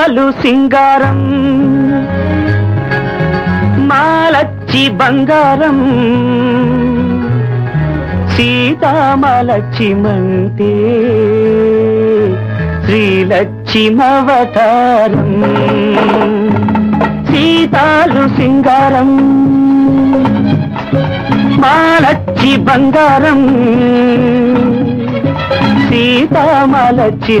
సీతాలు సింగారం మాలచ్చి బంగారం సీతామలక్ష్మంతే శ్రీలక్ష్మవతారం సీతాలు సింగారం మాలచ్చి బంగారం సీతామలక్ష్మంతే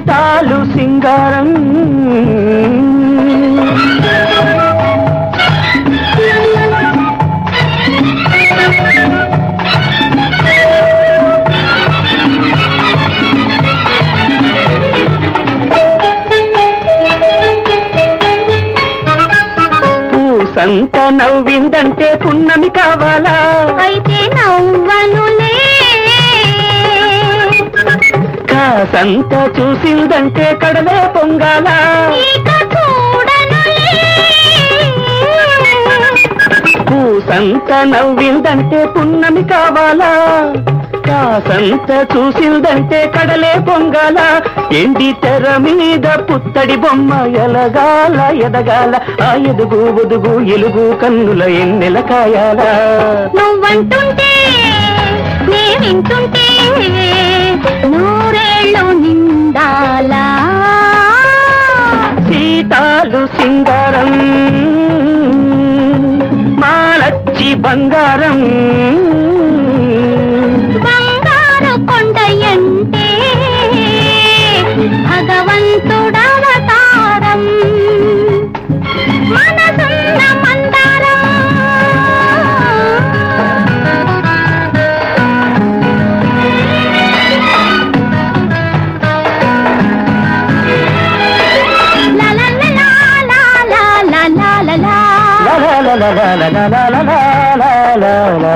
సీతాలు సింగారం. పూసంత నవ్విందంటే పున్నమి కావాలా? అయితే నవ్వనులే కాసంత చూసిందంటే కడలే పొంగాలా. పూసంత నవ్విందంటే పున్నమి కావాలా? కాసంత చూసిందంటే కడలే పొంగాల? ఎండి తెర మీద పుత్తడి బొమ్మ ఎలగాల ఎదగాల. ఆ ఎదుగు ఒదుగు ఎలుగు కన్నుల ఎన్నెల కాయాల? నువ్వంటుంటే బంగారం బంగారు కొండయంటే భగవంతుడవతారం మనసున్న మందారం లా లా లా లా లా లా లా లా లా. లా లా లా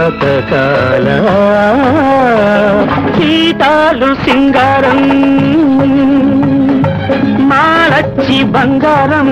బతకాల. సీతాలు సింగారం మాళచ్చి బంగారం